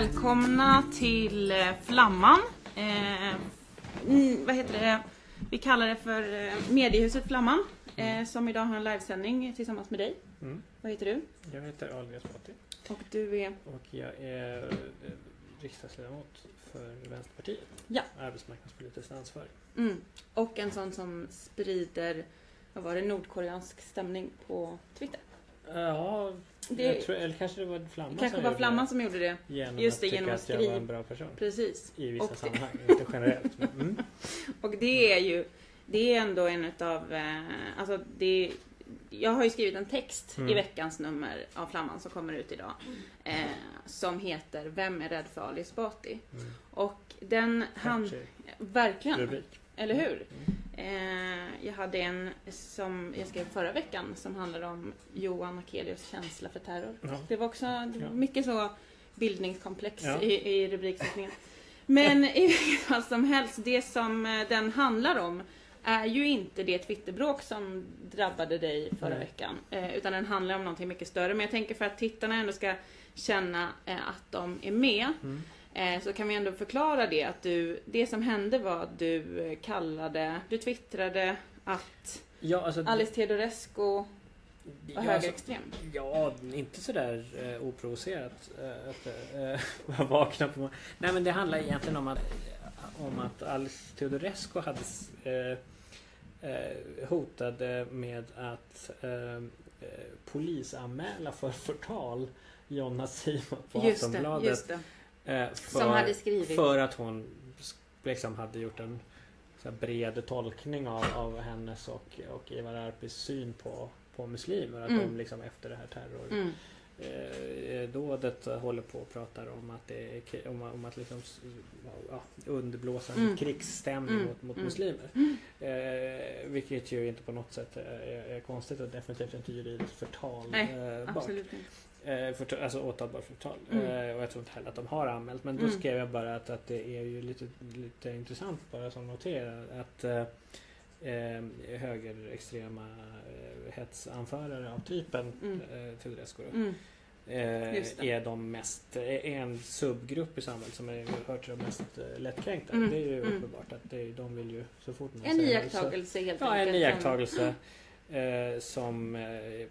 Välkomna till eh, Flamman. Eh, mm, vad heter det? Vi kallar det för eh, Mediehuset Flamman. Eh, som idag har en livesändning tillsammans med dig. Mm. Vad heter du? Jag heter Alias Bati Och du är... och jag är eh, riksdagsledamot för Vänsterpartiet. Ja. Arbetsmarknadspolitiskt ansvarig. Mm, och en sån som sprider, vad var det, nordkoreansk stämning på Twitter. Ja, Det tror, eller kanske det var Flamman kanske som var Flamman som gjorde det. Genom Just att det, tycka genom att att jag var en bra person. Precis. I vissa Och det- sammanhang, inte generellt. Men, mm. Och det är ju, det är ändå en utav, eh, alltså det jag har ju skrivit en text Mm. i veckans nummer av Flamman som kommer ut idag. Eh, som heter Vem är rädd för Ali Esbati? Mm. Och den han Verkligen, Rubrik. eller hur? Mm. Eh, jag hade en som jag skrev förra veckan som handlade om Johan Akelius känsla för terror. Ja. Det var också det var mycket så bildningskomplex Ja. i, i rubriksättningen. Men i vilket fall som helst, det som eh, den handlar om är ju inte det Twitterbråk som drabbade dig förra Nej. veckan. Eh, utan den handlar om någonting mycket större. Men jag tänker för att tittarna ändå ska känna eh, att de är med. Mm. Eh, så kan vi ändå förklara det att du, det som hände var att du eh, kallade, du twittrade att Ja, alltså, Alice Teodorescu var ja, alltså, högerextrem. Ja, inte sådär eh, oprovocerat. Eh, att eh, vakna på morgonen. Nej men det handlar egentligen om att, om att Alice Teodorescu hade eh, eh, hotade med att eh, polisanmäla för förtal Jonna Simon på Just det, Aftonbladet. just det. Eh, för, Som hade skrivit. för att hon liksom hade gjort en så bred tolkning av, av hennes och, och Ivar Arpis syn på, på muslimer. Att Mm. de liksom efter det här terror Mm. eh, dådet håller på och pratar om att det är, om, om att liksom ja, underblåsa en Mm. krigsstämning Mm. mot, mot Mm. muslimer. Mm. Eh, vilket ju inte på något sätt är, är konstigt och definitivt inte juridiskt förtal. Nej, eh. Eh, förtal, alltså åtalbar förtal. Mm. Eh, och jag tror inte heller att de har anmält. Men då Mm. skrev jag bara att, att det är ju lite, lite intressant bara som notera att eh, eh, högerextrema eh, hetsanförare av typen Mm. eh, Teodorescu då, Mm. eh, är de mest, är en subgrupp i samhället som är, hör till de mest lättkränkta. Mm. Det är ju Mm. uppenbart att det, de vill ju så fort man En iakttagelse helt Ja, enkelt. en som- iakttagelse som, eh,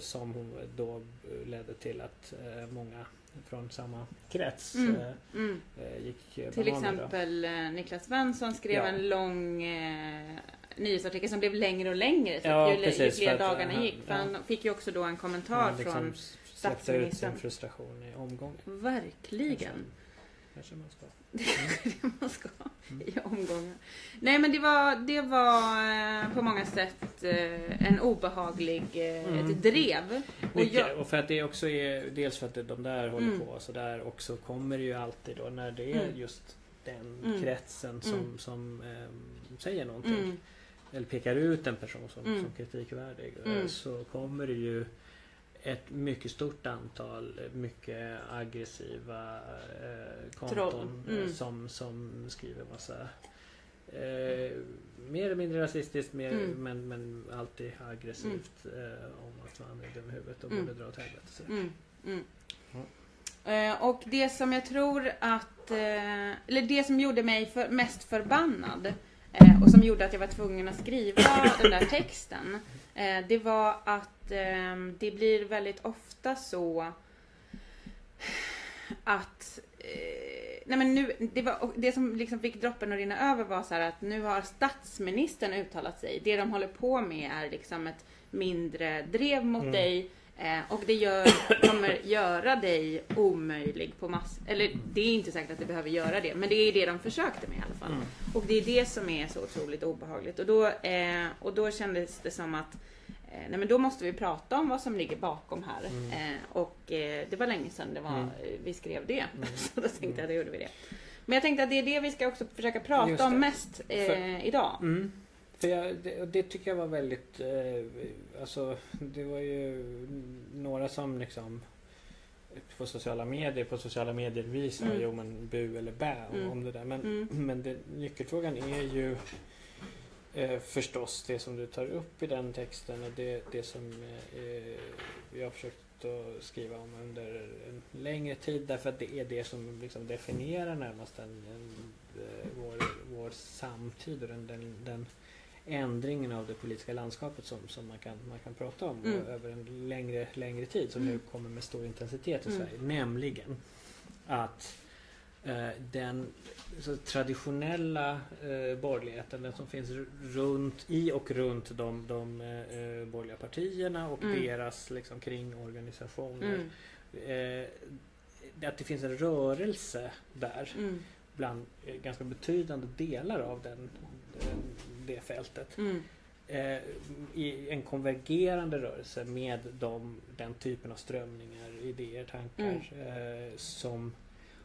som då ledde till att eh, många från samma krets Mm. eh, Mm. eh, gick eh, Till då. exempel eh, Niklas Svensson skrev Ja. en lång eh, nyhetsartikel som blev längre och längre så Ja, ju, ju precis, fler för att, dagarna eh, gick. För ja. han fick ju också då en kommentar Han liksom från s- släppte ut statsministern. sin frustration i omgången. Verkligen. Kanske man ska. det man ska Mm. i omgångar. Nej men det var, det var eh, på många sätt eh, en obehaglig, eh, Mm. ett drev. Och jag, och för att det också är dels för att de där håller Mm. på och sådär och så kommer det ju alltid då när det är Mm. just den Mm. kretsen som, Mm. som ehm, säger någonting. mm, eller pekar ut en person som, Mm. som kritikvärdig Mm. så kommer det ju ett mycket stort antal mycket aggressiva eh, konton eh, Mm. som, som skriver massa eh, mer eller mindre rasistiskt mer, Mm. men, men alltid aggressivt eh, om att man är dum i huvudet och Mm. borde dra åt helvete. Så. mm, mm. Eh, och det som jag tror att, eh, eller det som gjorde mig för, mest förbannad eh, och som gjorde att jag var tvungen att skriva den där texten. Eh, det var att eh, det blir väldigt ofta så att eh, Nej men nu, det, var, det som liksom fick droppen att rinna över var så att nu har statsministern uttalat sig. Det de håller på med är liksom ett mindre drev mot Mm. dig eh, och det gör, kommer göra dig omöjlig på mass... Eller det är inte säkert att det behöver göra det, men det är det de försökte med i alla fall. Mm. Och det är det som är så otroligt obehagligt. Och då, eh, och då kändes det som att eh, nej men då måste vi prata om vad som ligger bakom här. Mm. Eh, och eh, det var länge sedan det var, Mm. eh, vi skrev det. Mm. så då tänkte jag att då gjorde vi det. Men jag tänkte att det är det vi ska också försöka prata om mest idag. För jag, det, det tycker jag var väldigt, eh, alltså det var ju några som liksom på sociala medier, på sociala medier visar Mm. jo men bu eller bä om, Mm. om det där. Men, Mm. men det, nyckelfrågan är ju eh, förstås det som du tar upp i den texten och det, det som eh, jag har försökt att skriva om under en längre tid därför att det är det som liksom definierar närmast en, en, eh, vår, vår samtid och den, den, den ändringen av det politiska landskapet som, som man, kan, man kan prata om Mm. över en längre, längre tid som nu Mm. kommer med stor intensitet i Mm. Sverige. Nämligen att eh, den traditionella eh, borgerligheten, den som finns runt i och runt de, de eh, eh, borgerliga partierna och Mm. deras liksom, kringorganisationer. Mm. Eh, att det finns en rörelse där Mm. bland eh, ganska betydande delar av den, den, det fältet. Mm. Eh, I en konvergerande rörelse med de, den typen av strömningar, idéer, tankar Mm. eh, som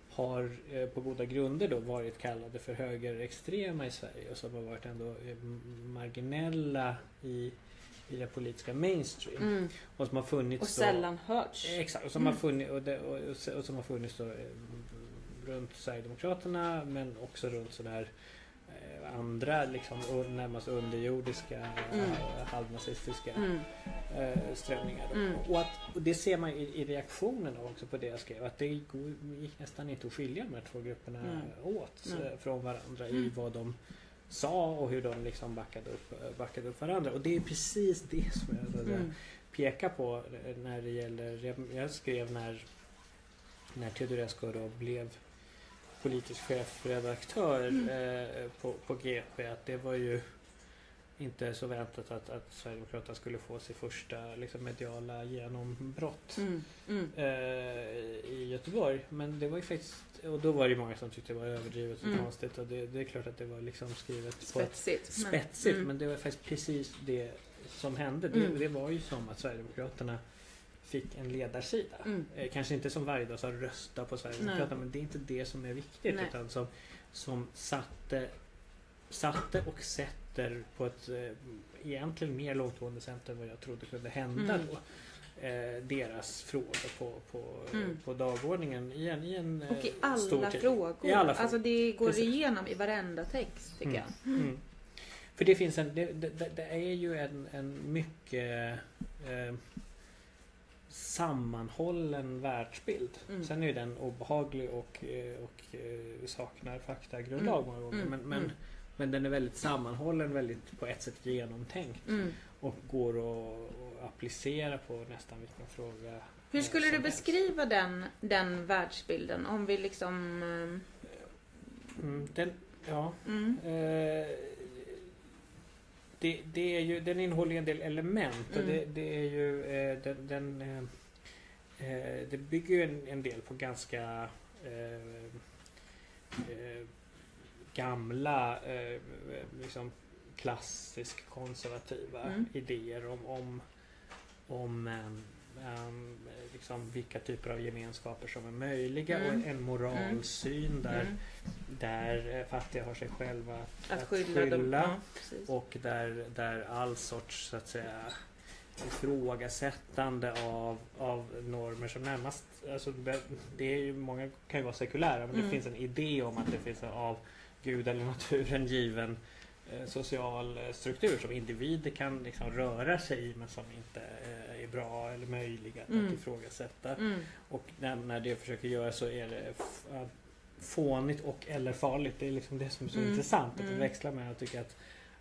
har eh, på goda grunder då varit kallade för högerextrema i Sverige och som har varit ändå eh, marginella i, i den politiska mainstream. Mm. Och som har funnits Och då- sällan hörts. Exakt, och som, Mm. har, funnits, och, det, och, och, som har funnits då, eh, runt Sverigedemokraterna men också runt eh, andra liksom närmast underjordiska Mm. halvnazistiska Mm. eh, strömningar. Mm. Och, att, och det ser man i, i reaktionerna också på det jag skrev att det gick nästan inte att skilja de här två grupperna Mm. åt Mm. från varandra i Mm. vad de sa och hur de liksom backade upp, backade upp varandra. Och det är precis det som jag Mm. peka på när det gäller, jag, jag skrev när, när Teodorescu då blev politisk chefredaktör Mm. eh, på, på GP att det var ju inte så väntat att, att Sverigedemokraterna skulle få sitt första liksom, mediala genombrott Mm. Mm. eh, i Göteborg. Men det var ju faktiskt, och då var det många som tyckte det var överdrivet och Mm. konstigt och det, det är klart att det var liksom skrivet på ett Spetsigt. men- spetsigt Mm. men det var faktiskt precis det som hände. Det, Mm. det var ju som att Sverigedemokraterna fick en ledarsida. Mm. Eh, kanske inte som varje dag sa rösta på Sverigedemokraterna men det är inte det som är viktigt Nej. utan som, som satte, satte och sätter på ett eh, egentligen mer långtgående sätt än vad jag trodde kunde hända Mm. då. Eh, deras frågor på, på, Mm. på dagordningen i en, i en Och i eh, stor alla tid. frågor. I alla frågor. Alltså det går Precis. igenom i varenda text tycker Mm. jag. Mm. För det finns en, det, det- det är ju en, en mycket eh, sammanhållen världsbild. Mm. Sen är ju den obehaglig och, eh, och eh, saknar faktagrundlag många gånger. Mm. Men, men, Mm. men den är väldigt sammanhållen, väldigt på ett sätt genomtänkt. Mm. Och går att, att applicera på nästan vilken fråga Hur eh, skulle du beskriva den, den världsbilden? Om vi liksom... Mm, den, ja, eh, Mm. Eh, det, det är ju, den innehåller ju en del element och Mm. det, det är ju eh, den, den eh, eh, det bygger ju en, en del på ganska eh, eh, gamla eh, liksom klassisk konservativa Mm. idéer om, om, om ehm, liksom vilka typer av gemenskaper som är möjliga Mm. och en moralsyn där Mm. Där eh, fattiga har sig själva att, Att skylla dem. Ja, precis. och där, där all sorts så att säga ifrågasättande av, av normer som närmast, alltså det, är ju, många kan ju vara sekulära men Mm. det finns en idé om att det finns en av Gud eller naturen given eh, social eh, struktur som individer kan liksom röra sig i men som inte eh, är bra eller möjliga att Mm. ifrågasätta. Mm. Och när, när det försöker göra så är det fånigt och eller farligt. Det är liksom det som är så Mm. intressant. Att Mm. det växlar med att tycka att,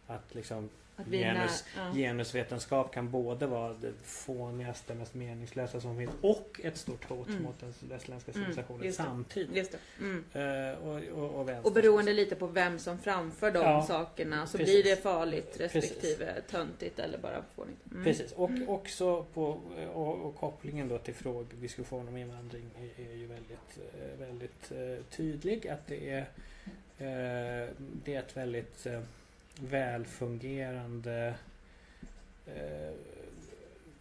att liksom Att vi är genus, ja. genusvetenskap kan både vara det fånigaste, mest meningslösa som finns och ett stort hot Mm. mot den västerländska Mm, civilisationen det. samtidigt. Det. Mm. Eh, och, och, och, vänster. Och beroende lite på vem som framför de Ja, sakerna så precis. blir det farligt respektive töntigt eller bara fånigt. Mm. Precis, och också på, och, kopplingen då till fråg, diskussion om invandring är, är ju väldigt, eh, väldigt eh, tydlig. Att det är, eh, det är ett väldigt eh, välfungerande eh,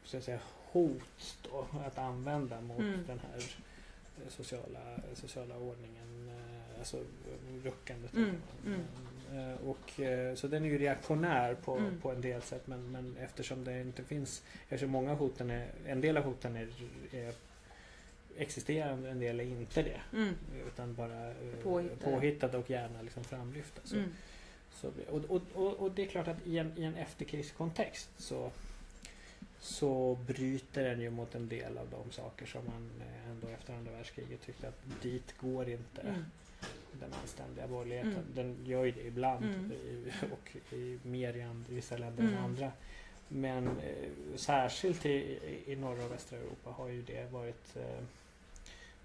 så att säga, hot då, att använda mot Mm. den här eh, sociala, sociala ordningen, eh, alltså ruckandet. Mm, mm. Eh, Och, eh, så den är ju reaktionär på, Mm. på en del sätt men, men eftersom det inte finns, eftersom många hoten är, en del av hoten är, är existerande, en del är inte det. Mm. Utan bara Påhittade. påhittade och gärna liksom framlyfta. Så, Mm. Så, och, och, och, det är klart att i en, i en efterkrigskontext så, så bryter den ju mot en del av de saker som man eh, ändå efter andra världskriget tyckte att dit går inte Mm. den anständiga borgerligheten. Mm. Den gör ju det ibland Mm. och i mer i and- i vissa länder än Mm. andra. Men eh, särskilt i, i, norra och västra Europa har ju det varit eh,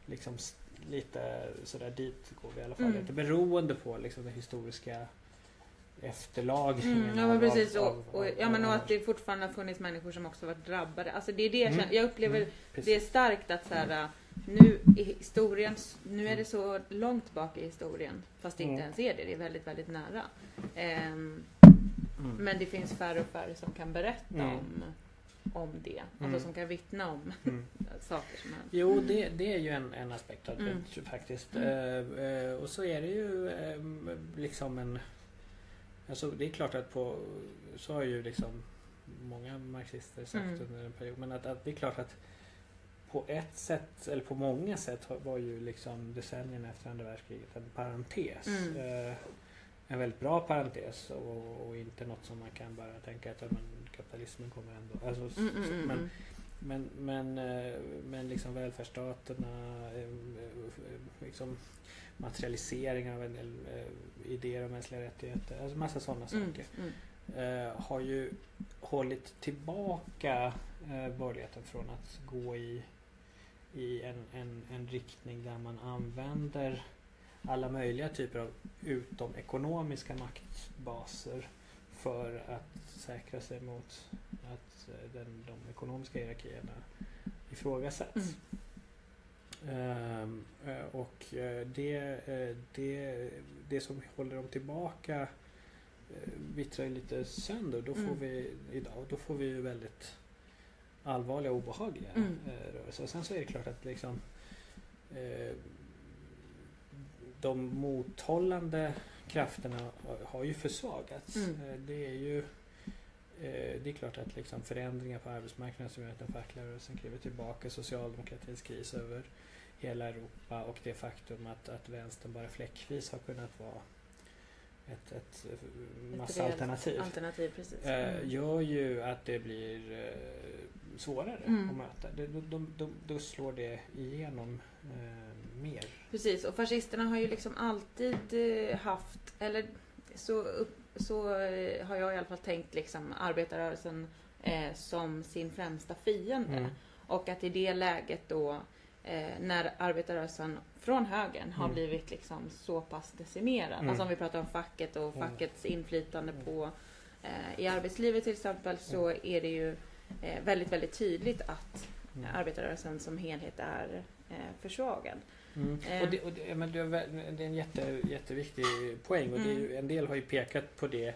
liksom lite sådär dit går vi i alla fall. Mm. Lite beroende på liksom den historiska efterlagringen. Mm, ja men precis. av- Och, av- och, ja, av- men och att det fortfarande har funnits människor som också varit drabbade. Alltså det är det jag, Mm. känner, jag upplever Mm, det är starkt att så här, nu i historien, nu är det så långt bak i historien. Fast det inte Mm. ens är det, det är väldigt, väldigt nära. Mm. men det finns färre och färre som kan berätta Mm. om, om det. Alltså Mm. som kan vittna om Mm. saker som hänt. Jo, det, det är ju en, en aspekt av det Mm. faktiskt. Mm. Eh, eh, och så är det ju eh, liksom en... Alltså det är klart att på... Så har ju liksom många marxister sagt Mm. under en period. Men att, att det är klart att på ett sätt, eller på många sätt var ju liksom decennierna efter andra världskriget en parentes. Mm. Eh, en väldigt bra parentes och, och inte något som man kan bara tänka att men, kapitalismen kommer ändå. Alltså, Mm, mm, så- mm, men, mm. men, men, eh, men liksom välfärdsstaterna, eh, eh, liksom materialiseringen av en del eh, idéer om mänskliga rättigheter, alltså massa sådana Mm, saker. mm. eh, Har ju hållit tillbaka eh, borgerligheten från att gå i, i en, en, en riktning där man använder alla möjliga typer av utom ekonomiska maktbaser för att säkra sig mot att eh, den, de ekonomiska hierarkierna ifrågasätts. Mm. Ehm, eh, och eh, det, eh, det, det som håller dem tillbaka vittrar lite sönder. Då får Mm. vi idag, då får vi ju väldigt allvarliga och obehagliga Mm. rörelser. Sen så är det klart att liksom de mothållande krafterna har, ju försvagats. Mm. Det är ju det är klart att liksom förändringar på arbetsmarknaden som gör att den fackliga rörelsen kliver tillbaka, socialdemokratins kris över hela Europa och det faktum att, att vänstern bara fläckvis har kunnat vara ett, ett eh, massalternativ. Alternativ, precis. Eh, Mm. gör ju att det blir eh, svårare Mm. att möta. Det, då, då, då, slår det igenom eh, mer. Precis, och fascisterna har ju liksom alltid eh, haft, eller så, så har jag i alla fall tänkt liksom arbetarrörelsen eh, som sin främsta fiende. Mm. Och att i det läget då eh, när arbetarrörelsen från högern har Mm. blivit liksom så pass decimerad. Mm. Alltså om vi pratar om facket och Mm. fackets inflytande Mm. på eh, i arbetslivet till exempel så är det ju eh, väldigt, väldigt tydligt att Mm. arbetarrörelsen som helhet är eh, försvagad. Mm. Eh. Och det, och det, men det, är, en jätte, jätteviktig poäng och det är ju, Mm. en del har ju pekat på det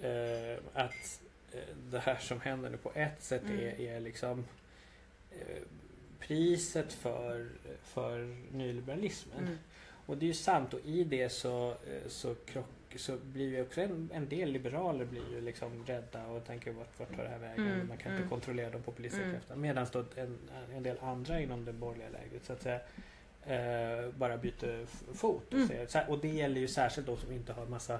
eh, att eh, det här som händer nu på ett sätt Mm. är, är liksom eh, priset för, för nyliberalismen. Mm. Och det är ju sant och i det så, eh, så, krock, så blir ju också en, en del liberaler blir ju liksom rädda och tänker vart, vart tar det här vägen? Mm, Man kan mm. inte kontrollera de populistiska Mm. krafterna. Medan då en, en del andra inom det borgerliga lägret så att säga eh, bara byter fot. Och, Mm. säger, och det gäller ju särskilt de som inte har massa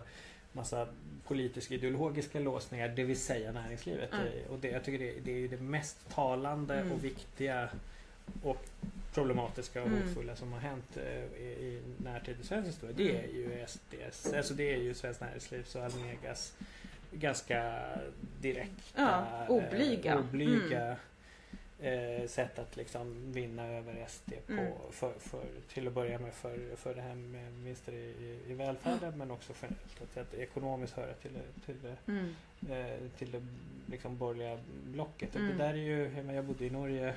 massa politiska ideologiska låsningar, det vill säga näringslivet. Mm. Eh, Och det, jag tycker det, det är det mest talande Mm. och viktiga och problematiska och Mm. hotfulla som har hänt eh, i, i närtid i svensk historia. Det Mm. är ju SDS, alltså det är ju Svenskt Näringslivs och Almegas ganska direkta, Ja, oblyga. eh, oblyga eh, sätt att liksom vinna över SD på, Mm. för, för, till att börja med för, för det här med vinster i, i, välfärden men också generellt att, att ekonomiskt höra till, till det Mm. eh, till det liksom borgerliga blocket. Och Mm. det där är ju, jag bodde i Norge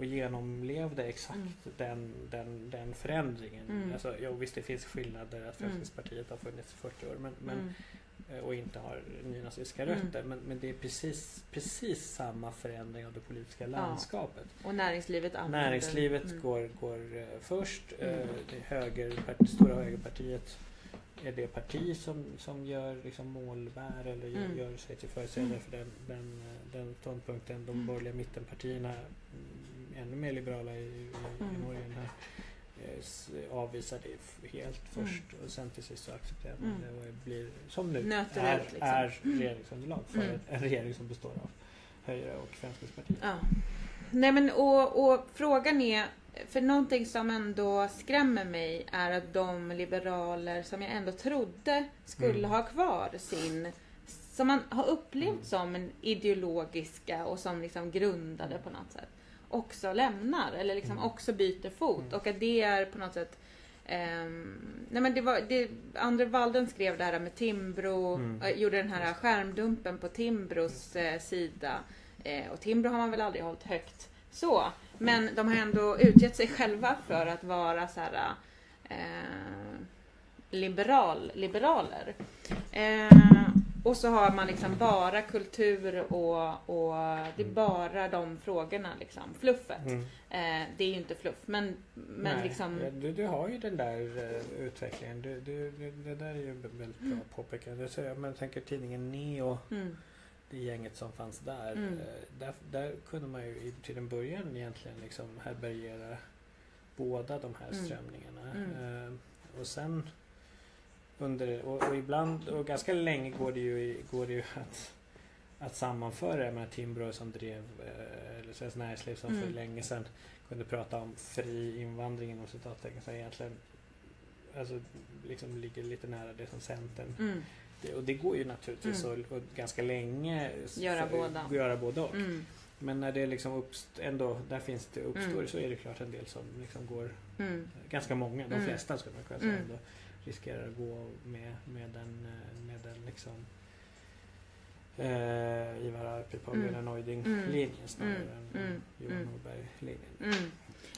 och genomlevde exakt Mm. den, den, den förändringen. Mm. Alltså, jo, visst det finns skillnader att Mm. Fremskrittspartiet har funnits i 40 år men, men, Mm. eh, och inte har nynazistiska Mm. rötter. Men, men det är precis, precis samma förändring av det politiska landskapet. Och näringslivet använder... Näringslivet Mm. går, går eh, först. Mm. Eh, det högerparti, stora högerpartiet är det parti som, som gör liksom målbär eller gör, Mm. gör sig till företrädare Mm. för den, den, den ståndpunkten. De Mm. borgerliga mittenpartierna, mm, ännu mer liberala i, i, i Mm. Norge än här, eh, avvisar det helt först och sen till sist så accepterar man Mm. det och blir som nu Nöter är, liksom. är regeringsunderlag för Mm. en, regering som består av Höjre och Fremskrittspartiet. Ja. Nej men och, och frågan är, för någonting som ändå skrämmer mig är att de liberaler som jag ändå trodde skulle Mm. ha kvar sin, som man har upplevt Mm. som en ideologiska och som liksom grundade på något sätt, också lämnar eller liksom Mm. också byter fot Mm. och att det är på något sätt ehm, nej men det var, det, Andre Walden skrev det här med Timbro, Mm. eh, gjorde den här skärmdumpen på Timbros eh, sida. Eh, och Timbro har man väl aldrig hållit högt så. Men de har ändå utgett sig själva för att vara så här eh, liberal, liberaler. Eh, och så har man liksom bara kultur och, och det är bara de frågorna liksom. Fluffet. Mm. Eh, det är ju inte fluff men, men Nej, liksom. du, du har ju den där uh, utvecklingen. Du, du, du, det där är ju väldigt bra påpekande. Så jag men, tänker tidningen Neo, Mm, det gänget som fanns där. Mm. eh, där, där kunde man ju till en början egentligen liksom härbärgera båda de här Mm. strömningarna. Mm. Eh, och sen under, och, och ibland, och ganska länge går det ju, går det ju att att sammanföra, jag menar Timbro som drev, eh, eller Svenskt Näringsliv som för Mm. länge sedan kunde prata om fri invandring inom citattecken som egentligen alltså, liksom ligger lite nära det som Centern mm, det, och det går ju naturligtvis Mm. att, att ganska länge Göra för- båda. göra både och. mm, Men när det liksom uppst, ändå, där finns det uppstår Mm. så är det klart en del som liksom går, mm, ganska många, de Mm. flesta skulle man kunna säga Mm. ändå, riskerar att gå med, med den, eh, med den liksom eh, Ivar Arpi, Mm. Gunnar Neuding Mm. linjen snarare Mm. än Mm. Johan Mm. Norberg linjen. mm.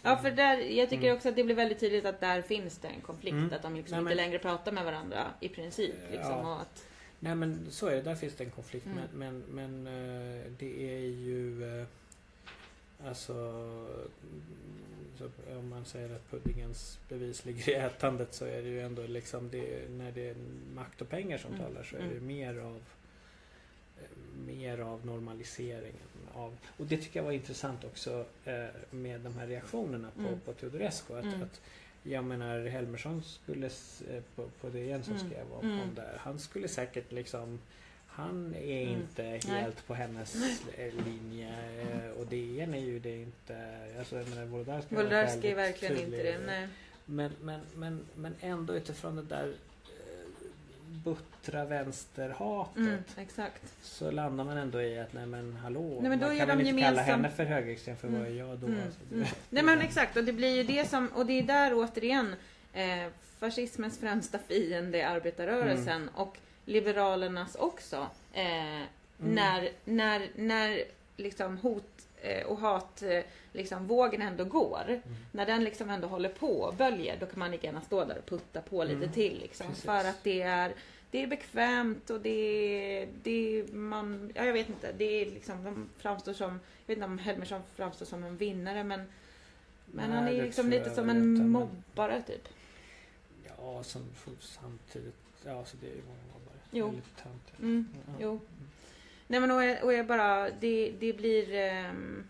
Ja, för där, jag tycker också att det blir väldigt tydligt att där finns det en konflikt. Att de liksom Nej, inte men- längre pratar med varandra i princip. Liksom, Ja. att, Nej men så är det, där finns det en konflikt men, men, men eh, det är ju eh, Alltså mm, om man säger att puddingens bevis ligger i ätandet så är det ju ändå liksom det, när det är makt och pengar som Mm. talar så är Mm. det mer av eh, mer av normaliseringen av och det tycker jag var intressant också eh, med de här reaktionerna på, Mm. på Teodorescu att, Mm. att jag menar Helmersson skulle eh, på, på DN som Mm. skrev om, Mm. om det här. Han skulle säkert liksom han är Mm. inte Nej. helt på hennes linje eh, och DN är ju det inte. Alltså jag menar Wolodarski är verkligen tydlig. inte det. Nej. Men, men, men, men ändå utifrån det där eh, buttra vänsterhatet Mm, exakt. så landar man ändå i att nej men hallå, Nej, men då man kan väl inte kalla henne för högerextrem för vad är Mm, jag då? Mm, Alltså, mm. Nej men exakt och det blir ju det som, och det är där återigen eh, fascismens främsta fiende är arbetarrörelsen Mm. och liberalernas också. Eh, Mm. När, när, när liksom hot eh, och hat eh, liksom vågen ändå går. Mm. När den liksom ändå håller på och böljer då kan man lika gärna stå där och putta på lite Mm, till liksom. precis. För att det är det är bekvämt och det det man, ja jag vet inte, det är liksom, de framstår som, jag vet inte om Helmersson framstår som en vinnare men, men Nej, han är liksom lite som en mobbare typ. Ja, som samtidigt, ja så det är många. Jo. Mm, Ja. jo. Nej men och jag, och jag bara, det, det blir ehm,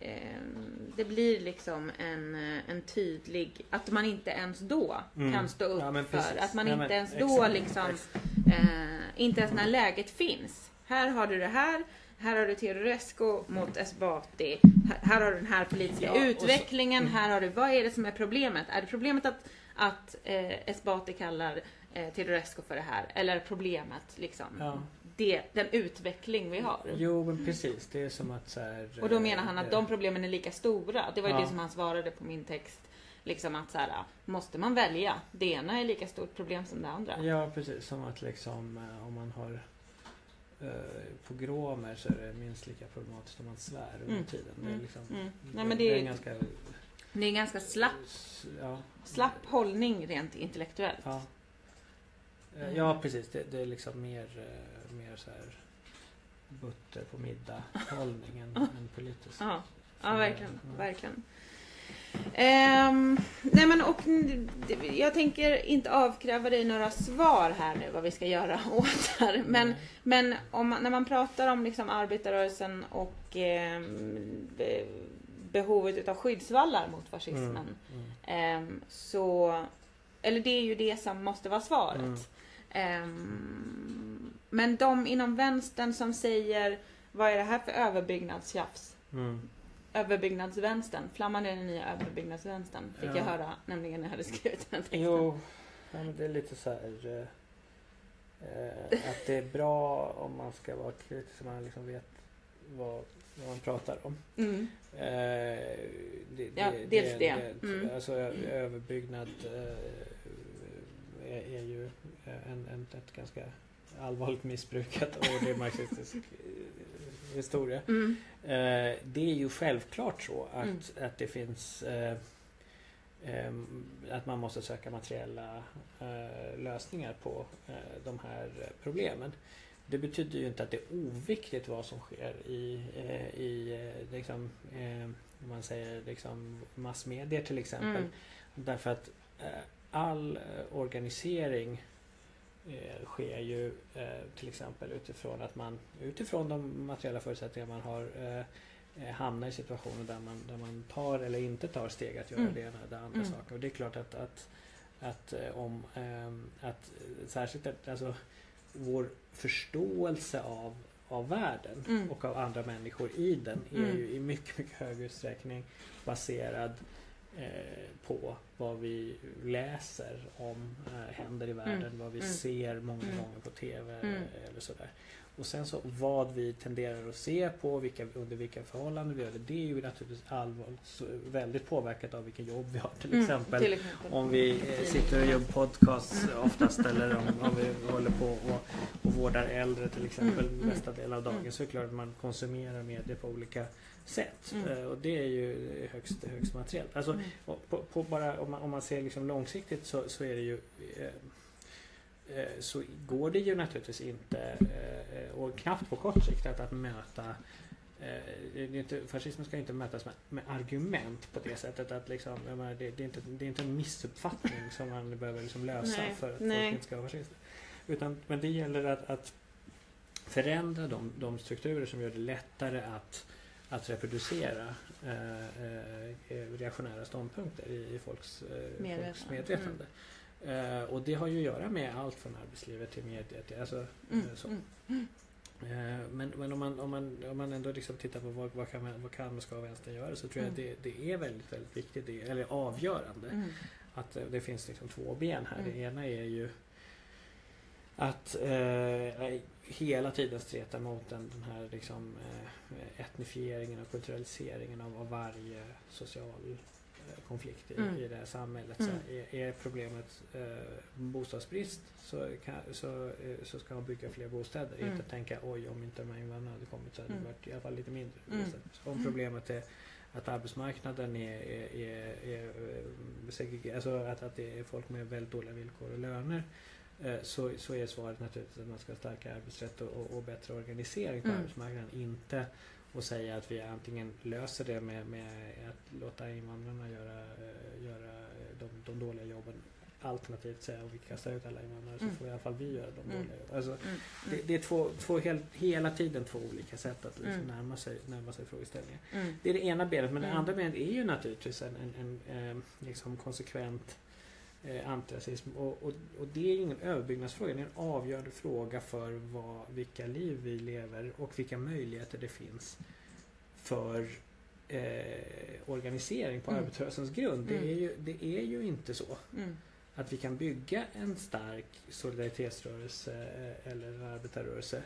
ehm, det blir liksom en, eh, en tydlig, att man inte ens då Mm. kan stå upp Ja, för, att man Ja, inte men ens då exakt. liksom, Ex- eh, inte ens när läget finns. Här har du det här, här har du Teodorescu mot Esbati, här, har du den här politiska Ja, och så- utvecklingen, mm. här har du, vad är det som är problemet? Är det problemet att, att eh, Esbati kallar eh, Teodorescu för det här? Eller problemet liksom Ja. det, den utveckling vi har? Jo men precis, det är som att så här, Och då menar han eh, att de problemen är lika stora. Det var ju Ja. det som han svarade på min text. Liksom att så här, måste man välja? Det ena är lika stort problem som det andra. Ja precis, som att liksom eh, om man har eh, pogromer så är det minst lika problematiskt om man svär under Mm. tiden. Det är Mm. liksom, Mm. det, Nej, men det det är är- en ganska Det är en ganska slapp, Ja, slapp hållning rent intellektuellt. ja. Eh, Mm. ja precis, det, det är liksom mer, eh, mer så här butter på middag hållning än, än politisk. Ja, ja verkligen. ja. verkligen. Ehm, nej men och jag tänker inte avkräva dig några svar här nu vad vi ska göra åt det här. Men, Nej. men om när man pratar om liksom arbetarrörelsen och eh, behovet av skyddsvallar mot fascismen. Mm. Mm. Ehm, så, eller det är ju det som måste vara svaret. Mm. Ehm, men de inom vänstern som säger vad är det här för överbyggnadstjafs? Mm. Överbyggnadsvänstern, Flamman är den nya överbyggnadsvänstern. Fick Ja. jag höra nämligen när jag hade skrivit den texten. Jo, ja, men det är lite så här eh, att det är bra om man ska vara kritisk så man liksom vet vad, vad man pratar om. Mm. Eh, det, Ja, dels det. Mm. Alltså ö- överbyggnad eh, är, är ju en, en, ett ganska allvarligt missbrukat och det är marxistisk eh, historia. Mm. Eh, det är ju självklart så att, Mm. att det finns eh, ehm, att man måste söka materiella eh, lösningar på eh, de här eh, problemen. Det betyder ju inte att det är oviktigt vad som sker i, eh, i eh, liksom, eh, om man säger liksom massmedier till exempel. Mm. Därför att eh, all eh, organisering eh, sker ju eh, till exempel utifrån att man utifrån de materiella förutsättningar man har hamnar i situationer där man, där man tar eller inte tar steg att göra Mm. det ena eller det andra Mm. saker. Och det är klart att, att, att om ehm, att särskilt att, alltså, vår förståelse av, av världen Mm. och av andra människor i den är Mm. ju i mycket, mycket hög utsträckning baserad på vad vi läser om eh, händer i världen, vad vi Mm. ser många Mm. gånger på TV Mm. eh, eller sådär. Och sen så vad vi tenderar att se på, vilka, under vilka förhållanden vi gör det, det är ju naturligtvis allvarligt, väldigt påverkat av vilka jobb vi har till Mm, exempel. till exempel. Om vi eh, sitter och gör podcasts oftast eller om, om vi håller på och, och vårdar äldre till exempel Mm, mm. mesta delen av dagen Mm. så är det klart att man konsumerar medier på olika sätt. Mm. Eh, och det är ju högst, högst materiellt. Alltså, Mm. på, på bara, om, man, om man ser liksom långsiktigt så, så är det ju eh, eh, så går det ju naturligtvis inte eh, och knappt på kort sikt att, att möta eh, det är inte, fascismen ska inte mötas med, med argument på det sättet att liksom, menar, det, det, är inte, det är inte en missuppfattning som man behöver liksom lösa Nej, för att nej. folk inte ska vara fascister. Utan, men det gäller att, att förändra de, de strukturer som gör det lättare att, att reproducera eh, eh, reaktionära ståndpunkter i, i folks, eh, Medvetande. folks medvetande. Eh, och det har ju att göra med allt från arbetslivet till media. Till, alltså, Mm. så. Mm. Eh, Men, men om, man, om, man, om man ändå liksom tittar på vad, vad, kan, man- vad kan och ska vänstern göra så tror jag Mm. att det, det är väldigt, väldigt viktigt, det, eller avgörande, Mm. att det finns liksom två ben här. Mm. Det ena är ju att eh, hela tiden streta mot den, den här liksom, eh, etnifieringen och kulturaliseringen av, av varje social eh, konflikt i, Mm. i det här samhället. Mm. Så är, är problemet eh, bostadsbrist så, kan, så, eh, så ska man bygga fler bostäder. Mm. Inte tänka oj om inte de här invandrarna hade kommit så hade Mm. det varit i alla fall lite mindre Mm. bostäder. Så om problemet är att arbetsmarknaden är, är, är, är eh, alltså att, att det är folk med väldigt dåliga villkor och löner så, så är svaret naturligtvis att man ska stärka arbetsrätt och, och, och bättre organisering på Mm. arbetsmarknaden. Inte att säga att vi antingen löser det med, med att låta invandrarna göra, eh, göra eh, de, de dåliga jobben alternativt säga att vi kastar ut alla invandrare så Mm. får i alla fall vi göra de Mm. dåliga jobben. Alltså, Mm. det, det är två, två hel, hela tiden två olika sätt att liksom närma, sig, närma sig frågeställningen. Det är det ena benet, men det andra benet är ju naturligtvis en, en, en eh, liksom konsekvent eh, antirasism. Och, och, och det är ingen överbyggnadsfråga, det är en avgörande fråga för vad, vilka liv vi lever och vilka möjligheter det finns för eh, organisering på Mm. arbetarrörelsens grund. Det, Mm. är ju, det är ju inte så Mm. att vi kan bygga en stark solidaritetsrörelse eh, eller en arbetarrörelse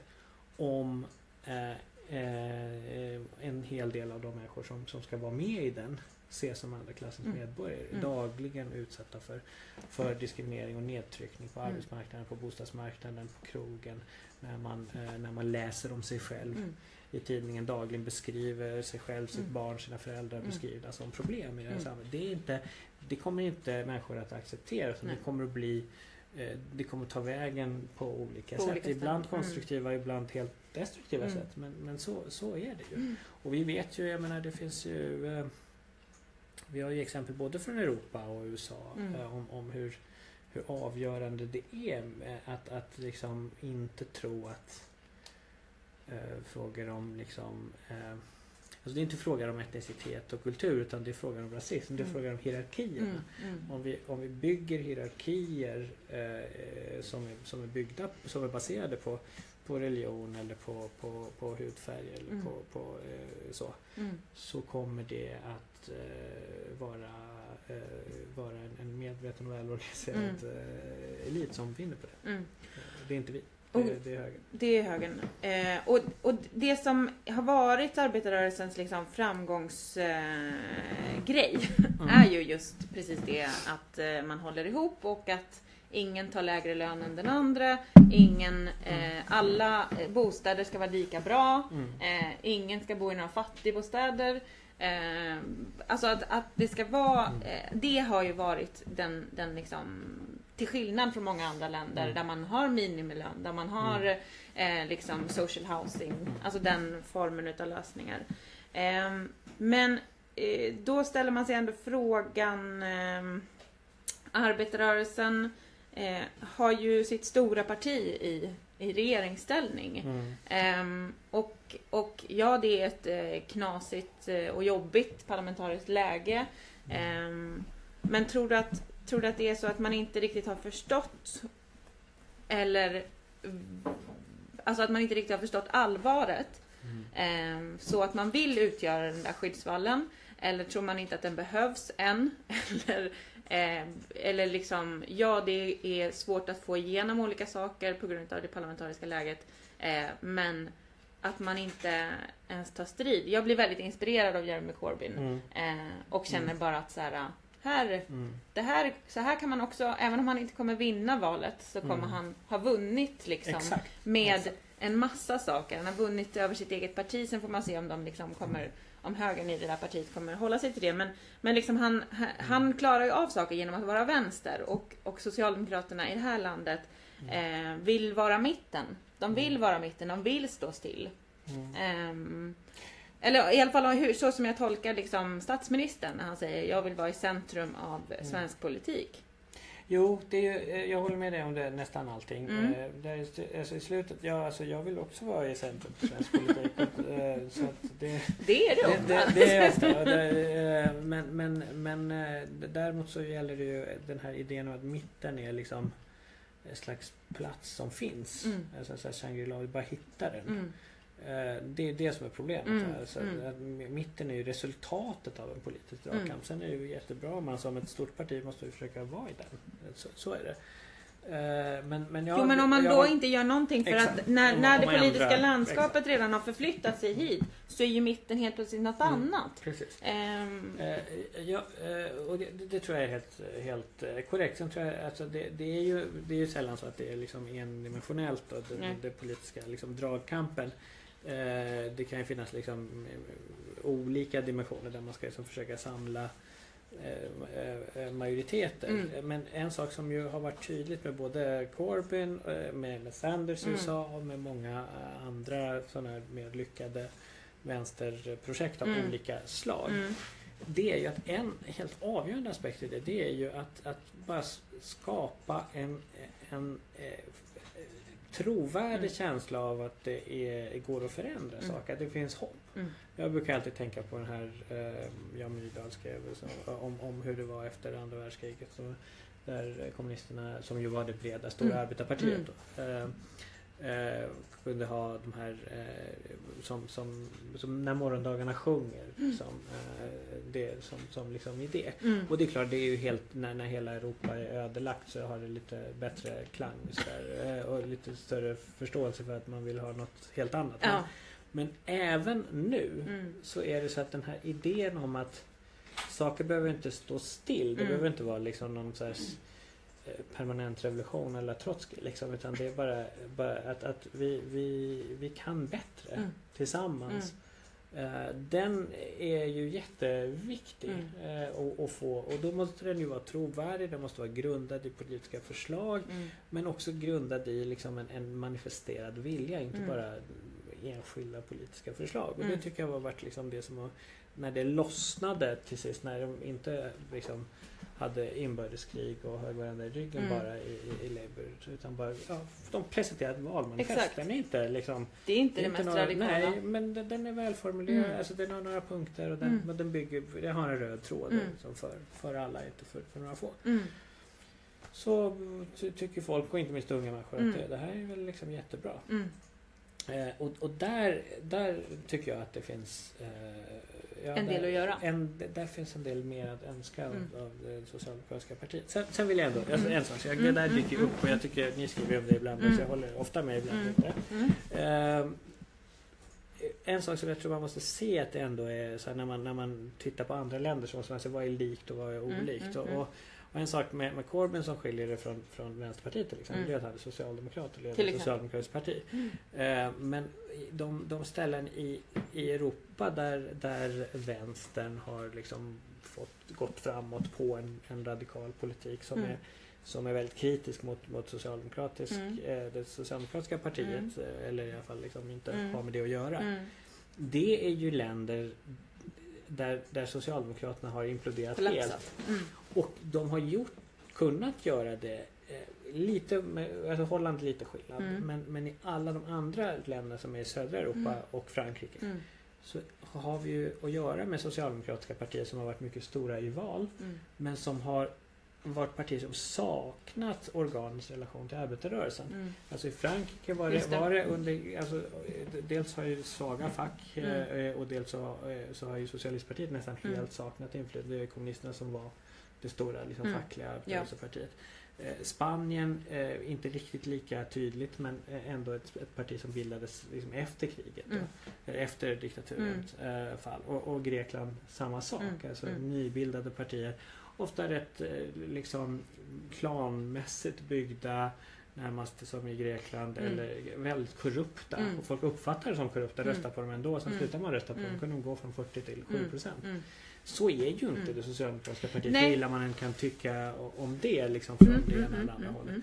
om eh, eh, en hel del av de människor som, som ska vara med i den ses som andra klassens Mm. medborgare. Mm. Dagligen utsatta för, för diskriminering och nedtryckning på Mm. arbetsmarknaden, på bostadsmarknaden, på krogen. När man, eh, när man läser om sig själv Mm. i tidningen dagligen beskriver sig själv, sitt Mm. barn, sina föräldrar Mm. beskrivna som problem i det här Mm. samhället. Det, är inte, det kommer inte människor att acceptera utan Nej. det kommer att bli eh, det kommer ta vägen på olika På sätt. olika ibland. Mm. konstruktiva, ibland helt destruktiva Mm. sätt. Men, men så, så är det ju. Mm. Och vi vet ju, jag menar det finns ju eh, Vi har ju exempel både från Europa och USA Mm. eh, om, om hur, hur avgörande det är eh, att, att liksom inte tro att eh, frågor om liksom eh, Alltså det är inte frågan om etnicitet och kultur utan det är frågan om rasism. Det är Mm. frågan om hierarkierna. Mm, mm. Om vi, om vi bygger hierarkier eh, som, är, som är byggda, som är baserade på, på religion eller på, på, på hudfärg eller Mm. på, på eh, så. Mm. Så kommer det att eh, vara, eh, vara en, en medveten och välorganiserad Mm. eh, elit som vinner på det. Mm. Det är inte vi. Och- Det, är högern. Det är högern. Eh, och, och det som har varit arbetarrörelsens liksom framgångsgrej eh, grej Mm. är ju just precis det att eh, man håller ihop och att ingen tar lägre lön än den andra. Ingen, eh, alla eh, bostäder ska vara lika bra. Mm. Eh, ingen ska bo i några fattigbostäder. Eh, alltså att, att det ska vara, Mm. eh, det har ju varit den, den liksom, till skillnad från många andra länder Mm. där man har minimilön, där man har eh, liksom social housing, alltså den formen utav lösningar. Eh, men eh, då ställer man sig ändå frågan, eh, arbetarrörelsen eh, har ju sitt stora parti i, i regeringsställning. Mm. Ehm, och, och ja, det är ett eh, knasigt eh, och jobbigt parlamentariskt läge. Ehm, men tror du, att, tror du att det är så att man inte riktigt har förstått eller Alltså att man inte riktigt har förstått allvaret. Mm. ehm, så att man vill utgöra den där skyddsvallen. Eller tror man inte att den behövs än? Eller, eh, eller liksom, ja det är svårt att få igenom olika saker på grund av det parlamentariska läget. Eh, men att man inte ens tar strid. Jag blir väldigt inspirerad av Jeremy Corbyn. Mm. Eh, och känner Mm. bara att så här, här, Mm. det här, så här kan man också, även om han inte kommer vinna valet, så kommer Mm. han ha vunnit liksom Exakt. med Exakt. en massa saker. Han har vunnit över sitt eget parti, sen får man se om de liksom kommer om högern i det där partiet kommer hålla sig till det. Men, men liksom han, Mm. han klarar ju av saker genom att vara vänster och, och Socialdemokraterna i det här landet eh, vill vara mitten. De vill Mm. vara mitten, de vill stå still. Mm. Ehm, eller i alla fall hur, så som jag tolkar liksom statsministern när han säger jag vill vara i centrum av Mm. svensk politik. Jo, det är, eh, jag håller med dig om det, nästan allting. Mm. Eh, Det är, alltså, I slutet, ja, alltså, jag vill också vara i centrum för svensk politik. Eh, så det, Det är det det, det, det är ofta. det, Men, men, men däremot så gäller det ju den här idén om att mitten är liksom en slags plats som finns. Mm. Alltså, så här Shangri-La, vi bara hittar den. Mm. Eh, Det är det som är problemet. Mm, här. Så mm. mitten är ju resultatet av en politisk dragkamp. Mm. Sen är det ju jättebra om man som ett stort parti måste försöka vara i den. Så, så är det. Eh, Men, men jag, jo men om man jag, då inte gör någonting för Exakt. att när, när det politiska ändrar- landskapet redan har förflyttat sig hit så är ju mitten helt plötsligt något Mm. annat. Precis. Ehm, Eh, ja, och det, det, tror jag är helt, helt korrekt. Sen tror jag, alltså det, det, är ju, det är ju sällan så att det är liksom endimensionellt och det politiska liksom dragkampen. Eh, det kan ju finnas liksom eh, olika dimensioner där man ska liksom försöka samla eh, majoriteter. Mm. Men en sak som ju har varit tydligt med både Corbyn, med, Sanders i Mm. USA och med många andra sådana här mer lyckade vänsterprojekt av Mm. olika slag mm, det är ju att en helt avgörande aspekt i det, det är ju att, att bara skapa en, en trovärdig Mm. känsla av att det är, går att förändra Mm. saker, att det finns hopp. mm, Jag brukar alltid tänka på den här eh, Jan Myrdal skrev så, om, om hur det var efter andra världskriget. Så, där kommunisterna, som ju var det breda stora Mm. arbetarpartiet, Mm. då, eh, eh, kunde ha de här eh, som, som, som när morgondagarna sjunger som, eh, det, som, som liksom idé. mm, Och det är klart, det är ju helt, när, när hela Europa är ödelagt så har det lite bättre klang och, sådär, eh, och lite större förståelse för att man vill ha något helt annat. Men, ja, men även nu mm, så är det så att den här idén om att saker behöver inte stå still. Det Mm. behöver inte vara liksom någon så här permanent revolution eller Trotskij liksom, utan det är bara, bara att, att vi, vi, vi kan bättre mm, tillsammans. Eh, Den är ju jätteviktig Mm. eh, att, att få och då måste den ju vara trovärdig, den måste vara grundad i politiska förslag mm, men också grundad i liksom en, en manifesterad vilja, inte Mm. bara enskilda politiska förslag. Och det Mm. tycker jag har varit liksom det som har, när det lossnade till sist, när de inte liksom hade inbördeskrig och högg varandra i ryggen Mm. bara i, i, i Labour. Utan bara, ja, de presenterade valmanifest. Den är inte liksom... Det är inte det, är mest några- radikala. Nej, men den, den är välformulerad. Mm. Alltså den har några punkter och den, Mm. men den bygger, det har en röd tråd Mm. liksom för, för alla, inte för, för några få. Mm. Så ty, tycker folk, och inte minst unga människor, Mm. att det, det här är väl liksom jättebra. Mm. Eh, och och där, där tycker jag att det finns eh, ja, En del där, att göra. En, där finns en del mer att önska av, Mm. av det socialdemokratiska partiet. Sen, sen vill jag ändå, alltså Mm. en sak, jag, det där mm, dyker upp och jag tycker ni skriver om det ibland Mm. så jag håller ofta med ibland Mm. om det. Mm. Ehm, en sak som jag tror man måste se att det ändå är så här, när, man, när man tittar på andra länder så måste man se vad är likt och vad är olikt. och, och, och en sak med, med Corbyn som skiljer det från, från Vänsterpartiet till exempel Mm. det är att han är socialdemokrat och leder ett socialdemokratiskt parti. Mm. Eh, men de, de ställen i, i Europa där, där vänstern har liksom fått, gått framåt på en, en radikal politik som, Mm. är, som är väldigt kritisk mot, mot socialdemokratisk, Mm. eh, det socialdemokratiska partiet eh, eller i alla fall liksom inte Mm. har med det att göra. Mm. Det är ju länder där, där Socialdemokraterna har imploderat helt. Kollapsat. Mm. Och de har gjort, kunnat göra det eh, lite, med, alltså Holland lite skillnad. Mm. Men, men i alla de andra länderna som är i södra Europa Mm. och Frankrike Mm. så har vi ju att göra med socialdemokratiska partier som har varit mycket stora i val Mm. men som har varit partier som saknat organens relation till arbetarrörelsen. Mm. Alltså i Frankrike var det, det. var det under, alltså, eh, dels har ju svaga fack eh, Mm. eh, och dels så, så har ju socialistpartiet nästan Mm. helt saknat inflytande. Det är kommunisterna som var det stora liksom, Mm. fackliga Ja. rörelsepartiet. Eh, Spanien, inte riktigt lika tydligt men ändå ett, ett parti som bildades liksom efter kriget. Mm. Då, eller efter diktaturens fall. Och, och Grekland samma sak. Mm. Alltså Mm. nybildade partier. Ofta rätt eh, liksom klanmässigt byggda närmast som i Grekland Mm. eller väldigt korrupta. Mm. Och folk uppfattar det som korrupta, Mm. röstar på dem ändå. Sen Mm. slutar man rösta på dem. Mm. kan de gå från 40 till 7 Mm. procent. Mm. Så är ju inte det socialdemokratiska partiet. Nej. Hur illa man än kan tycka om det liksom från det ena eller andra hållet.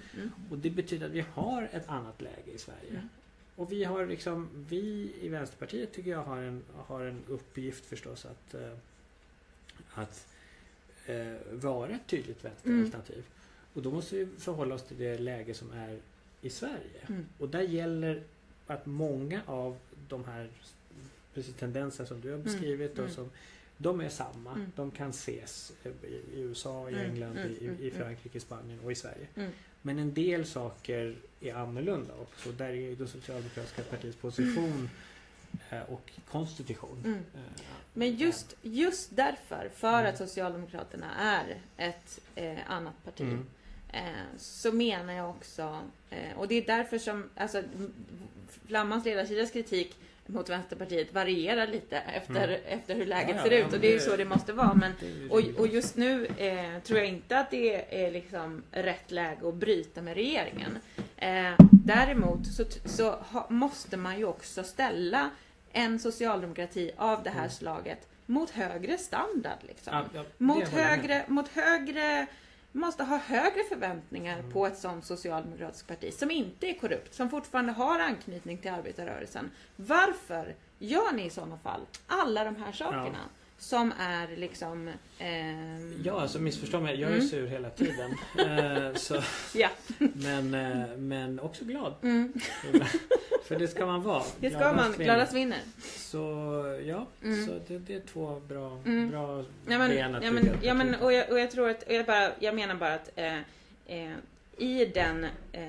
Och det betyder att vi har ett annat läge i Sverige. Och vi har liksom, vi i Vänsterpartiet tycker jag har en, har en uppgift förstås att, eh, att eh, vara ett tydligt vänsteralternativ. Och då måste vi förhålla oss till det läge som är i Sverige. Mm. Och där gäller att många av de här precis tendenser som du har beskrivit och mm. som de är samma. Mm. De kan ses i i USA, i Mm, England, mm, i, mm, i mm. Frankrike, Spanien och i Sverige. Mm. Men en del saker är annorlunda också. Där är ju det socialdemokratiska partiets position eh, och konstitution. Mm. eh, Men just, just därför, för Mm. att Socialdemokraterna är ett eh, annat parti, Mm. eh, så menar jag också, eh, och det är därför som alltså, Flammans ledarsidas kritik mot Vänsterpartiet varierar lite efter, Mm. efter hur läget Ja, ser ja, ut och det är ju så det måste vara. Men, och, och just nu eh, tror jag inte att det är liksom rätt läge att bryta med regeringen. Eh, däremot så, så ha, måste man ju också ställa en socialdemokrati av det här Mm. slaget mot högre standard. Liksom. Ja, ja, mot, högre, mot högre måste ha högre förväntningar Mm. på ett sådant socialdemokratiskt parti som inte är korrupt, som fortfarande har anknytning till arbetarrörelsen. Varför gör ni i sådana fall alla de här sakerna? Som är liksom... ehm, Ja, alltså missförstå mig. Jag är Mm. sur hela tiden. Eh, så, Ja. men, eh, men också glad. Mm, För det ska man vara. det ska Gladast man. Gladast vinner. Så ja, Mm. så det, det är två bra, Mm. bra Ja men, ben att ja, men, ja, men och, jag, och jag tror att, jag, bara, jag menar bara att eh, eh, i den eh,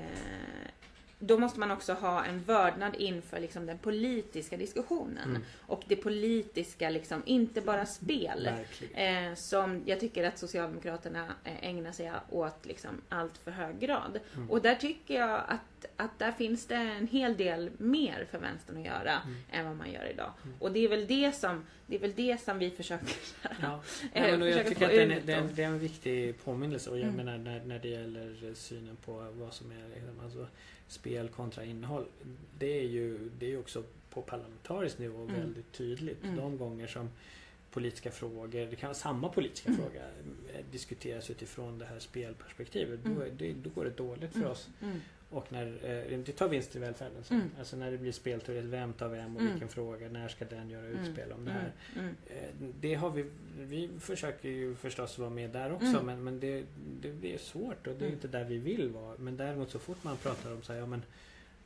då måste man också ha en vördnad inför liksom, den politiska diskussionen. Mm. Och det politiska, liksom, inte bara spel. Eh, som jag tycker att Socialdemokraterna eh, ägnar sig åt liksom, allt för hög grad. Mm. Och där tycker jag att, att där finns det en hel del mer för vänstern att göra Mm. än vad man gör idag. Mm. Och det är väl det som, det är väl det som vi försöker Ja. eh, men jag tycker att är, ut det, är, det är en viktig påminnelse och jag Mm. menar när, när det gäller synen på vad som är liksom, alltså, spel kontra innehåll. Det är ju det är också på parlamentarisk nivå Mm. väldigt tydligt. Mm. De gånger som politiska frågor, det kan vara samma politiska Mm. fråga, eh, diskuteras utifrån det här spelperspektivet. Mm. Då, är det, då går det dåligt för Mm. oss. Mm. Och när, eh, det tar vinster i välfärden. sen. Mm. Alltså när det blir spelteori, vem tar vem och Mm. vilken fråga, när ska den göra Mm. utspel om det här. Mm. Mm. Eh, Det har vi, vi försöker ju förstås vara med där också Mm. men, men det, det blir svårt och det är Mm. inte där vi vill vara. Men däremot så fort man pratar om så här, ja men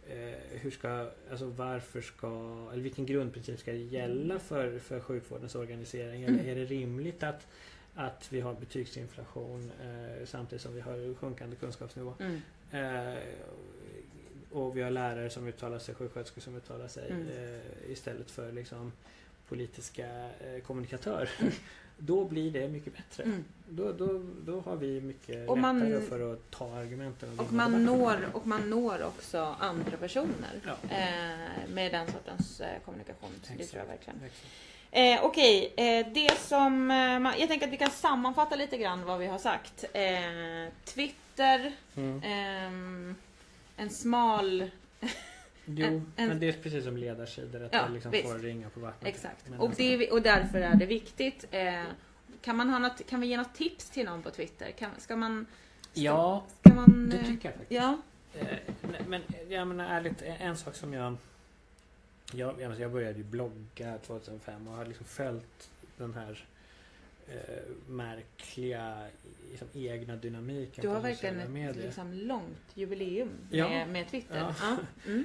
eh, hur ska, alltså varför ska, eller vilken grundprincip ska gälla för, för sjukvårdens organisering? Eller Mm. är det rimligt att, att vi har betygsinflation eh, samtidigt som vi har sjunkande kunskapsnivå? Mm. Eh, och vi har lärare som uttalar sig, sjuksköterskor som uttalar sig Mm. eh, istället för liksom politiska eh, kommunikatörer. då blir det mycket bättre. Mm. Då, då, då har vi mycket Och man- lättare för att ta argumenten. Och vinna man, debatten. når, och man når också andra personer Ja. eh, med den sortens eh, kommunikation. Så det Exakt. tror jag verkligen. Exakt. Eh, Okej, eh, det som... Eh, man, jag tänker att vi kan sammanfatta lite grann vad vi har sagt. Eh, Twitter, Mm. ehm, en smal... Jo, en- en- men det är precis som ledarsidor. Att Ja, det liksom visst. får ringa på vattnet. Exakt. Men Och, alltså- det, och därför är det viktigt. Eh, kan, man ha något, kan vi ge något tips till någon på Twitter? Kan, ska man... Ska, Ja, ska man, det eh, tycker jag faktiskt. Ja. Eh, men jag menar ärligt, en sak som jag... Jag, jag, började ju blogga 2005 och har liksom följt den här märkliga liksom, egna dynamiken Du har verkligen ett liksom, långt jubileum Ja. med, med Twitter. Ja. Ja. Mm.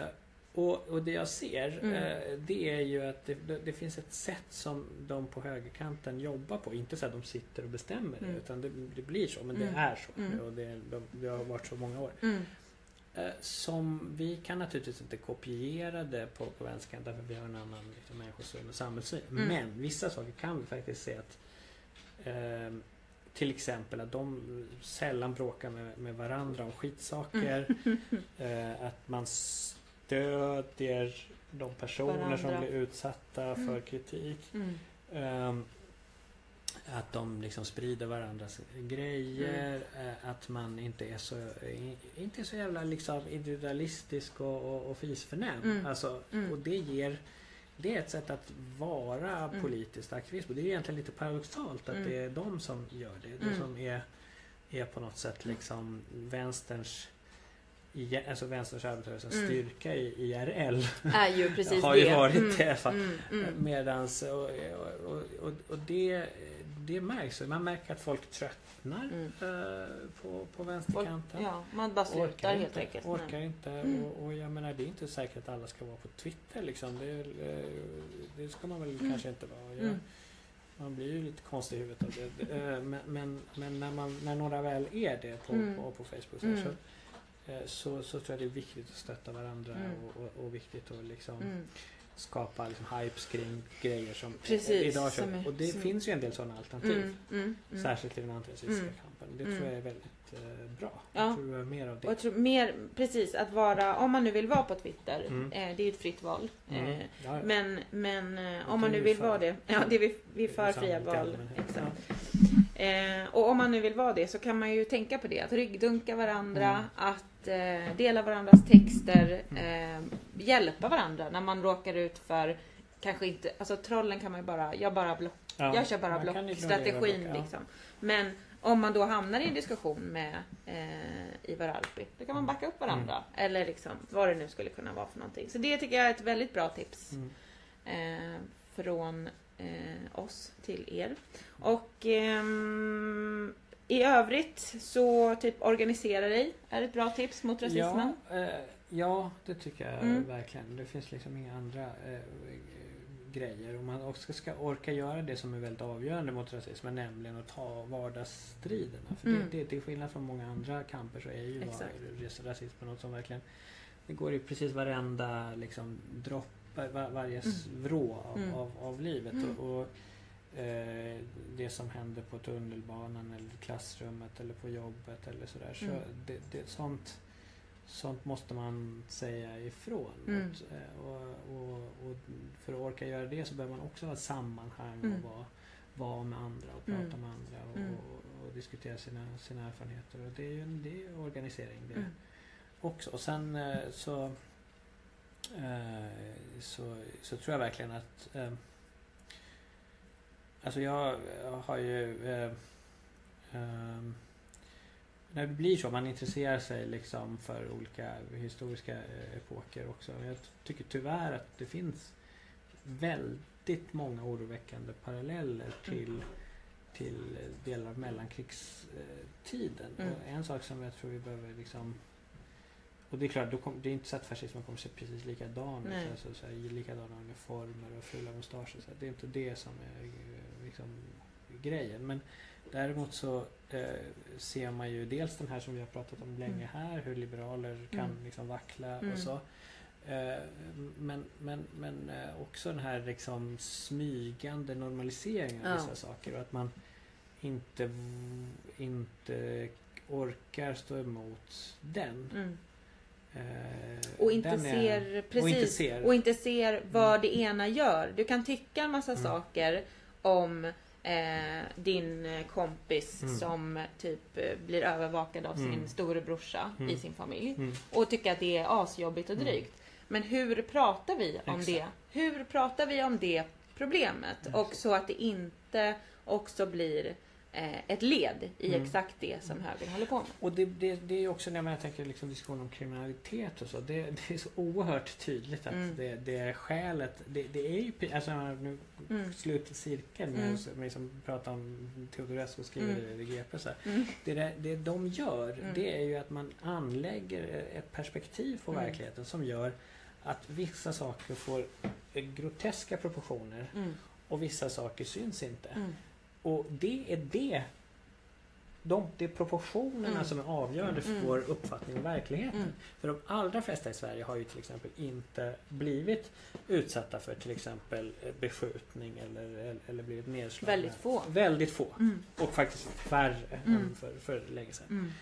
Eh, och, och det jag ser Mm. eh, det är ju att det, det, finns ett sätt som de på högerkanten jobbar på. Inte så att de sitter och bestämmer det Mm. utan det, det blir så. Men Mm. det är så. Mm. Och det, de, det har varit så många år. Eh, Som vi kan naturligtvis inte kopiera det på, på vänsterkanten därför vi har en annan liksom, människosyn och samhällssyn. Mm. Men vissa saker kan vi faktiskt se att eh, till exempel att de sällan bråkar med, med varandra om skitsaker. Mm. Eh, att man stödjer de personer som Varandra. blir utsatta för Mm. kritik. Mm. Att de liksom sprider varandras grejer. Mm. eh, Att man inte är så, inte är så jävla liksom individualistisk och, och, och fisförnäm. Mm. Alltså, Mm. Och det ger det är ett sätt att vara Mm. politiskt aktivist. Och det är egentligen lite paradoxalt att Mm. det är de som gör det. Det Mm. som är, är på något sätt liksom vänsterns Alltså vänsterns arbetarrörelsens Mm. styrka i IRL. Är ju precis har ju det. varit Mm. det. Mm. Mm. Medans, och, och, och, och det, det märks. Man märker att folk tröttnar Mm. eh, på, på vänsterkanten. ja, man bara slutar Orkar helt inte. enkelt. Orkar inte. Mm. Och, och jag menar det är inte säkert att alla ska vara på Twitter liksom. Det, eh, det ska man väl Mm. kanske inte vara. Jag, Mm. Man blir ju lite konstig i huvudet av det. Eh, Men, men, men när, man, när några väl är det på, Mm. på, på Facebook så, så, så, tror jag det är viktigt att stötta varandra och, och, och viktigt att liksom. Skapa liksom hypes kring grejer som Precis, idag som är- Och det som- finns ju en del sådana alternativ. Mm. Mm. Mm. Särskilt i den antirasistiska Mm. kampen. Det Mm. tror jag är väldigt eh, bra. Ja. Jag tror mer av Och det. jag tror mer, precis, att vara, om man nu vill vara på Twitter, Mm. eh, det är ju ett fritt val. Eh, Ja, men men eh, om man nu vi vill vara det, ja det är vi, vi är för fria val. Exakt. Eh, och om man nu vill vara det så kan man ju tänka på det, att ryggdunka varandra, Mm. Att eh, dela varandras texter, eh, hjälpa varandra när man råkar ut för Kanske inte, alltså trollen kan man ju bara, jag bara block, Ja, jag kör bara blockstrategin block, ja. liksom. Men om man då hamnar i en diskussion med eh, Ivar Arpi, då kan man backa upp varandra. Mm. Eller liksom vad det nu skulle kunna vara för någonting. Så det tycker jag är ett väldigt bra tips Mm. eh, från eh, oss till er. Och ehm, i övrigt så typ organisera dig är ett bra tips mot rasismen. Ja, eh, ja, det tycker jag Mm. verkligen. Det finns liksom inga andra eh, grejer. Om man också ska orka göra det som är väldigt avgörande mot rasismen, nämligen att ta vardagsstriderna. För Mm. det, det, till skillnad från många andra kamper så är ju rasismen något som verkligen det går i precis varenda liksom, dropp, var, varje Mm. vrå av, Mm. av, av livet. Mm. Och, och eh, det som händer på tunnelbanan eller klassrummet eller på jobbet eller sådär. Så Mm. det, det, sånt, sånt måste man säga ifrån. Mm. Och, eh, och, och, och för att orka göra det så behöver man också ha ett sammanhang Mm. och vara, vara med andra och prata Mm. med andra och, Mm. och, och diskutera sina, sina erfarenheter. Och det är ju en det är organisering det Mm. också. Och sen eh, så, så, så tror jag verkligen att Alltså jag, jag har ju eh, ehm, när det blir så, man intresserar sig liksom för olika historiska eh, epoker också. Jag tycker tyvärr att det finns väldigt många oroväckande paralleller till, till delar av mellankrigstiden. Mm. En sak som jag tror vi behöver liksom och det är klart, då kom, det är inte så att fascismen kommer se precis likadan ut. Alltså, så här, likadana uniformer och fula mustascher. Så här, det är inte det som är eh, liksom, grejen. Men däremot så eh, ser man ju dels den här som vi har pratat om länge Mm. här. Hur liberaler kan Mm. liksom vackla Mm. och så. Eh, men men, men eh, också den här liksom smygande normaliseringen av Ja. vissa saker. Och att man inte, inte orkar stå emot den. Mm. Eh, Och inte är- ser, precis, Och inte ser. och inte ser vad det ena gör. Du kan tycka en massa Mm. saker om eh, din kompis Mm. som typ eh, blir övervakad av sin Mm. storebrorsa Mm. i sin familj. Mm. Och tycka att det är asjobbigt och Mm. drygt. Men hur pratar vi om Exakt. det? Hur pratar vi om det problemet? Och så att det inte också blir ett led i Mm. exakt det som högern håller på med. Och det, det, det är också när man tänker liksom diskussion om kriminalitet och så. Det, det är så oerhört tydligt att Mm. det, det är skälet. Det, det är ju, alltså nu Mm. slutet cirkeln med Mm. mig som pratar om Teodorescu och skriver Mm. i GP. Så. Mm. Det, där, det de gör Mm. det är ju att man anlägger ett perspektiv på Mm. verkligheten som gör att vissa saker får groteska proportioner Mm. och vissa saker syns inte. Mm. Och det är det de, det är proportionerna Mm. som är avgörande för Mm. vår uppfattning om verkligheten. Mm. För de allra flesta i Sverige har ju till exempel inte blivit utsatta för till exempel eh, beskjutning eller, eller, blivit nedslagna. Väldigt få. Väldigt få. Mm. Och faktiskt färre Mm. än för, för länge sedan. Mm.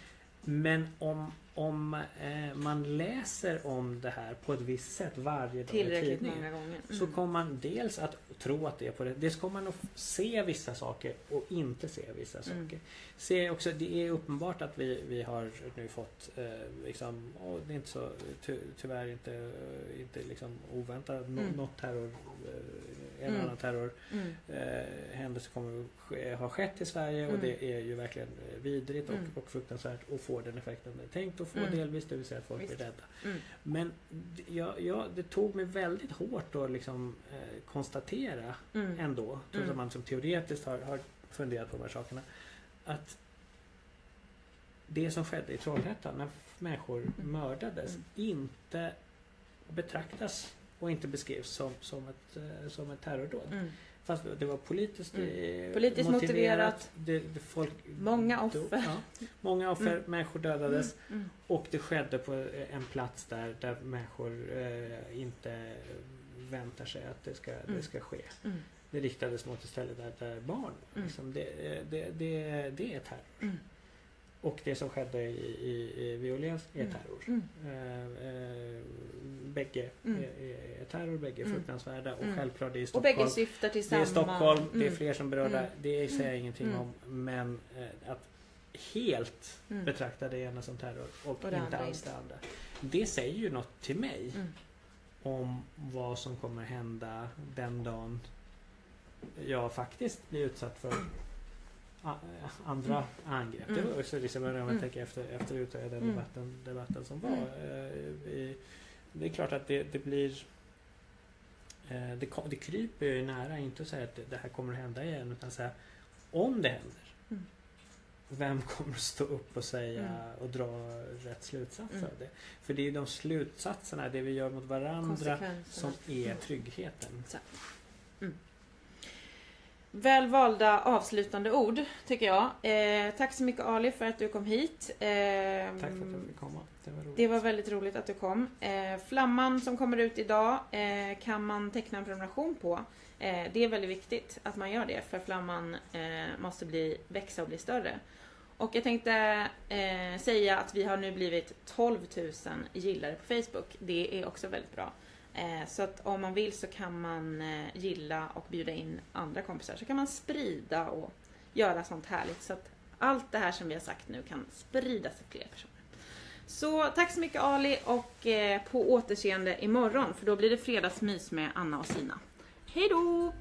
Men om, om eh, man läser om det här på ett visst sätt varje dag i tidningen. Mm. så kommer man dels att tro att det är på det. Dels kommer man att se vissa saker och inte se vissa saker. Mm. Se också, det är uppenbart att vi, vi har nu fått eh, liksom, och det är inte så ty, tyvärr inte, eh, inte liksom oväntat nå, Mm. något terror eh, en Mm. annan terror Mm. eh, kommer att ske, ha skett i Sverige Mm. och det är ju verkligen eh, vidrigt och, Mm. och fruktansvärt och får den effekten det är tänkt få Mm. delvis, det vill säga att folk Visst. blir rädda. Mm. Men jag, jag, det tog mig väldigt hårt att liksom, eh, konstatera Mm. ändå, trots Mm. att man som teoretiskt har, har funderat på de här sakerna, att det som skedde i Trollhättan när människor Mm. mördades Mm. inte betraktas och inte beskrivs som, som, ett, eh, som ett terrordåd. Mm. Fast det var politiskt, Mm. eh, Politiskt motiverat. Det, det folk Många offer. Ja, många offer, Mm. människor dödades. Mm. Och det skedde på en plats där, där människor eh, inte väntar sig att det ska, Mm. det ska ske. Mm. Det riktades mot ett ställe där, där barn Mm. liksom, det, eh, det, det, det är terror. Mm. Och det som skedde i, i, i Violens är Mm. terror. Mm. Eh, eh, bägge Mm. är, terror, bägge är Mm. fruktansvärda och Mm. självklart det är i Och Stockholm. bägge syftar till Det samma... är Stockholm, det är Mm. fler som berörda. Mm. Det säger jag Mm. ingenting Mm. om. Men eh, att helt Mm. betrakta det ena som terror och, Och det inte alls det andra. Det säger ju något till mig Mm. om vad som kommer hända den dagen jag faktiskt blir utsatt för andra angrepp. Det Mm. var också liksom, om jag Mm. tänker efter, efter ut- den Mm. debatten, debatten som var. Mm. eh, i, det är klart att det, det blir eh, det, det kryper ju nära, inte att säga att det, det här kommer att hända igen utan säga om det händer. Mm. Vem kommer att stå upp och säga Mm. och dra rätt slutsatser Mm. av det? För det är ju de slutsatserna, det vi gör mot varandra som är tryggheten. Väl valda avslutande ord, tycker jag. Eh, tack så mycket Ali för att du kom hit. Eh, Tack för att jag fick komma. Det var roligt. Det var väldigt roligt att du kom. Eh, flamman som kommer ut idag eh, kan man teckna en prenumeration på. Eh, det är väldigt viktigt att man gör det för flamman eh, måste bli, växa och bli större. Och jag tänkte säga att vi har nu blivit 12 000 gillare på Facebook. Det är också väldigt bra. Eh, så att om man vill så kan man eh, gilla och bjuda in andra kompisar. Så kan man sprida och göra sånt härligt. Så att allt det här som vi har sagt nu kan spridas till fler personer. Så tack så mycket Ali och eh, på återseende imorgon för då blir det fredagsmys med Anna och Sina. Hej då!